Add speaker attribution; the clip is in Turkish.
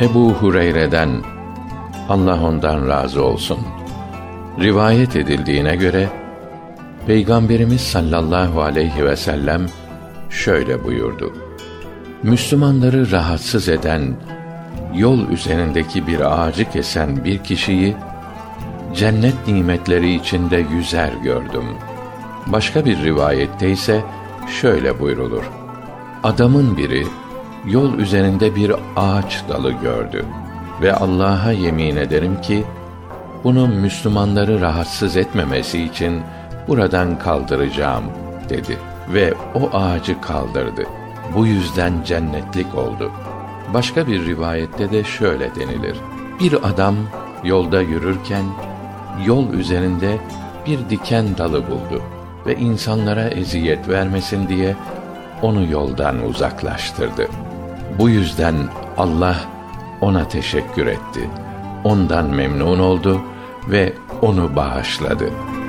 Speaker 1: Ebu Hureyre'den Allah ondan razı olsun. Rivayet edildiğine göre Peygamberimiz sallallahu aleyhi ve sellem şöyle buyurdu. Müslümanları rahatsız eden yol üzerindeki bir ağacı kesen bir kişiyi cennet nimetleri içinde yüzer gördüm. Başka bir rivayette ise şöyle buyrulur. Adamın biri yol üzerinde bir ağaç dalı gördü ve Allah'a yemin ederim ki bunu Müslümanları rahatsız etmemesi için buradan kaldıracağım dedi ve o ağacı kaldırdı. Bu yüzden cennetlik oldu. Başka bir rivayette de şöyle denilir. Bir adam yolda yürürken yol üzerinde bir diken dalı buldu ve insanlara eziyet vermesin diye onu yoldan uzaklaştırdı. Bu yüzden Allah ona teşekkür etti. Ondan memnun oldu ve onu bağışladı.''